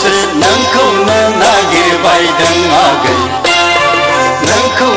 se nan kum na nagi baidan agai nan kum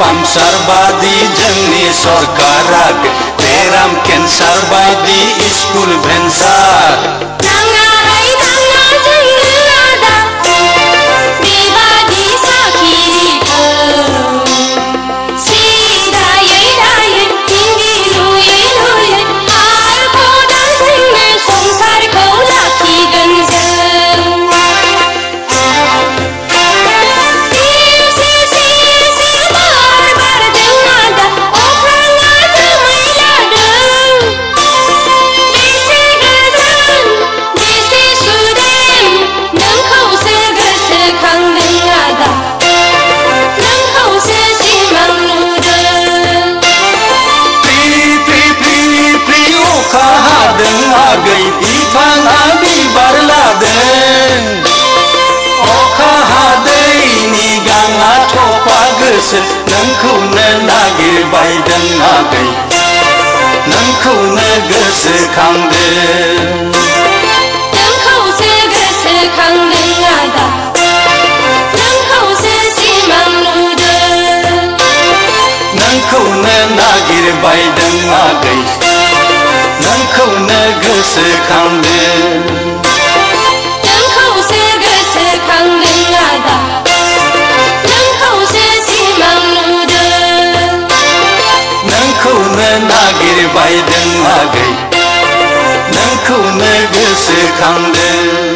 पाम्पसार सर्वादी जोंनि सरकारा बेराम केन्सार बायदि स्कुल भेन्सार nanga cho pagse nang khu na lagi bai dan agai nang khu na gse khang de nang khu se gse khang de nga da nang khu se si mang lu de nang khu na lagi bai dan agai nang khu na gse khang de नोंखौनो नागिरबायदों आगै नोंखौनो गोसोखांदों